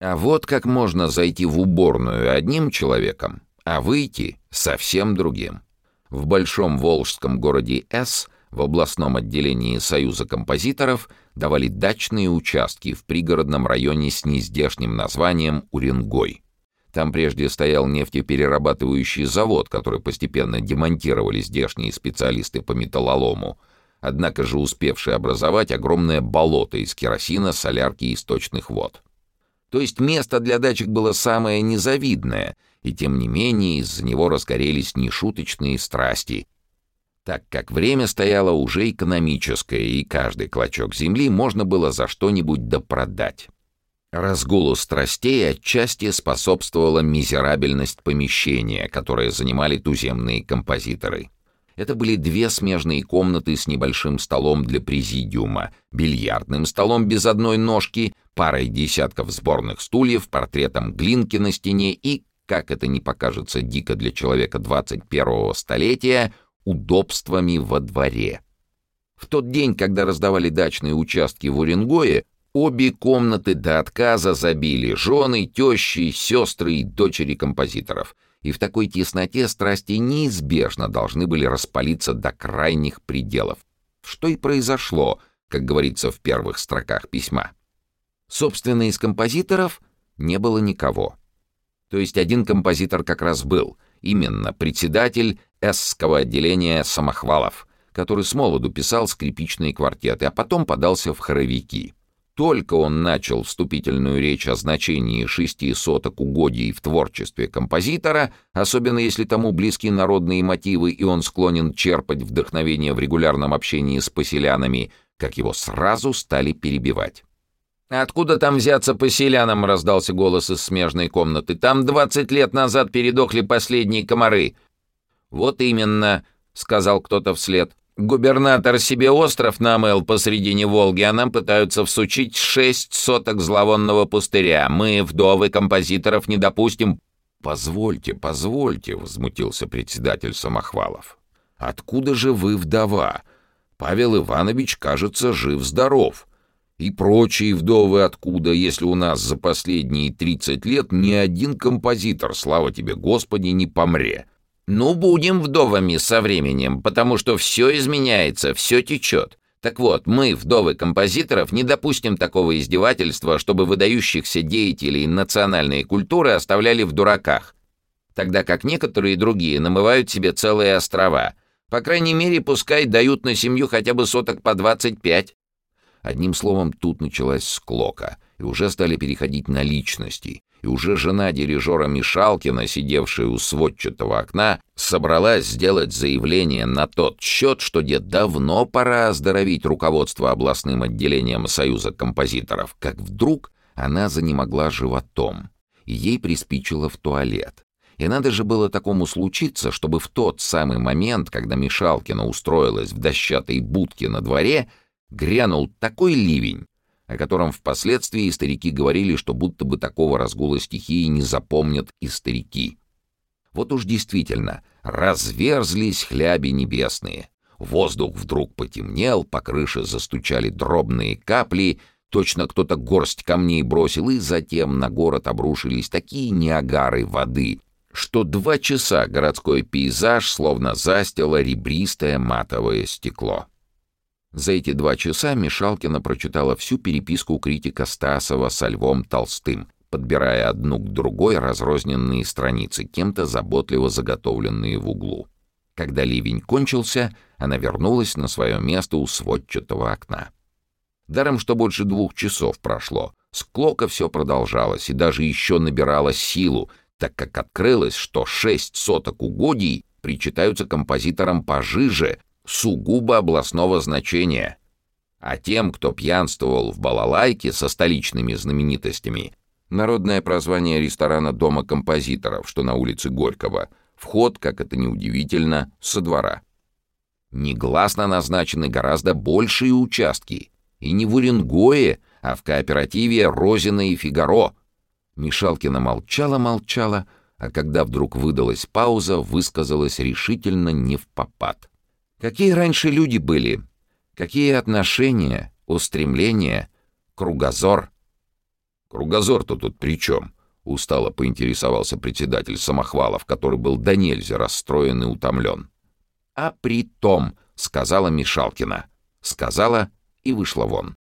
А вот как можно зайти в уборную одним человеком, а выйти совсем другим. В большом волжском городе С в областном отделении Союза композиторов давали дачные участки в пригородном районе с нездешним названием Уренгой. Там прежде стоял нефтеперерабатывающий завод, который постепенно демонтировали здешние специалисты по металлолому, однако же успевший образовать огромное болото из керосина, солярки и источных вод. То есть место для дачек было самое незавидное, и тем не менее из-за него разгорелись нешуточные страсти, так как время стояло уже экономическое, и каждый клочок земли можно было за что-нибудь допродать. Разгулу страстей отчасти способствовала мизерабельность помещения, которое занимали туземные композиторы. Это были две смежные комнаты с небольшим столом для президиума, бильярдным столом без одной ножки, парой десятков сборных стульев, портретом Глинки на стене и, как это не покажется дико для человека 21-го столетия, удобствами во дворе. В тот день, когда раздавали дачные участки в Уренгое, Обе комнаты до отказа забили жены, тещи, сестры и дочери композиторов. И в такой тесноте страсти неизбежно должны были распалиться до крайних пределов. Что и произошло, как говорится в первых строках письма. Собственно, из композиторов не было никого. То есть один композитор как раз был, именно председатель эсского отделения Самохвалов, который с молоду писал скрипичные квартеты, а потом подался в хоровики — только он начал вступительную речь о значении шести соток угодий в творчестве композитора, особенно если тому близки народные мотивы и он склонен черпать вдохновение в регулярном общении с поселянами, как его сразу стали перебивать. «Откуда там взяться поселянам?» — раздался голос из смежной комнаты. «Там двадцать лет назад передохли последние комары». «Вот именно», — сказал кто-то вслед. Губернатор себе остров намыл посредине Волги, а нам пытаются всучить шесть соток зловонного пустыря. Мы, вдовы композиторов, не допустим...» «Позвольте, позвольте», — возмутился председатель Самохвалов. «Откуда же вы вдова? Павел Иванович, кажется, жив-здоров. И прочие вдовы откуда, если у нас за последние тридцать лет ни один композитор, слава тебе, Господи, не помре? Ну, будем вдовами со временем, потому что все изменяется, все течет. Так вот, мы, вдовы композиторов, не допустим такого издевательства, чтобы выдающихся деятелей национальной культуры оставляли в дураках, тогда как некоторые другие намывают себе целые острова. По крайней мере, пускай дают на семью хотя бы соток по 25. Одним словом, тут началась склока, и уже стали переходить на личности и уже жена дирижера Мишалкина, сидевшая у сводчатого окна, собралась сделать заявление на тот счет, что дед давно пора оздоровить руководство областным отделением Союза композиторов, как вдруг она занемогла животом, и ей приспичило в туалет. И надо же было такому случиться, чтобы в тот самый момент, когда Мишалкина устроилась в дощатой будке на дворе, грянул такой ливень, о котором впоследствии старики говорили, что будто бы такого разгула стихии не запомнят и старики. Вот уж действительно, разверзлись хляби небесные. Воздух вдруг потемнел, по крыше застучали дробные капли, точно кто-то горсть камней бросил, и затем на город обрушились такие неагары воды, что два часа городской пейзаж словно застило ребристое матовое стекло. За эти два часа Мишалкина прочитала всю переписку критика Стасова со Львом Толстым, подбирая одну к другой разрозненные страницы, кем-то заботливо заготовленные в углу. Когда ливень кончился, она вернулась на свое место у сводчатого окна. Даром, что больше двух часов прошло, склока все продолжалось и даже еще набирала силу, так как открылось, что шесть соток угодий причитаются композиторам пожиже, сугубо областного значения. А тем, кто пьянствовал в балалайке со столичными знаменитостями, народное прозвание ресторана Дома композиторов, что на улице Горького, вход, как это неудивительно, со двора. Негласно назначены гораздо большие участки. И не в Уренгое, а в кооперативе «Розина и Фигаро». Мишалкина молчала-молчала, а когда вдруг выдалась пауза, высказалась решительно не в попад. Какие раньше люди были? Какие отношения, устремления, кругозор? «Кругозор-то тут при чем?» — устало поинтересовался председатель Самохвалов, который был до нельзя расстроен и утомлен. «А при том», — сказала Мишалкина. Сказала и вышла вон.